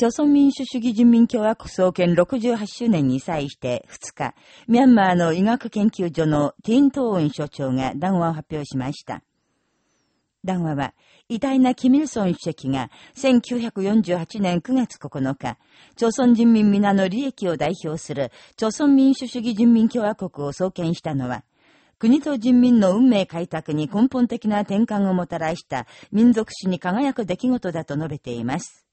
朝鮮民主主義人民共和国創建68周年に際して2日、ミャンマーの医学研究所のティーン・トーン所長が談話を発表しました。談話は、偉大なキミルソン主席が1948年9月9日、朝鮮人民皆の利益を代表する朝鮮民主主義人民共和国を創建したのは、国と人民の運命開拓に根本的な転換をもたらした民族史に輝く出来事だと述べています。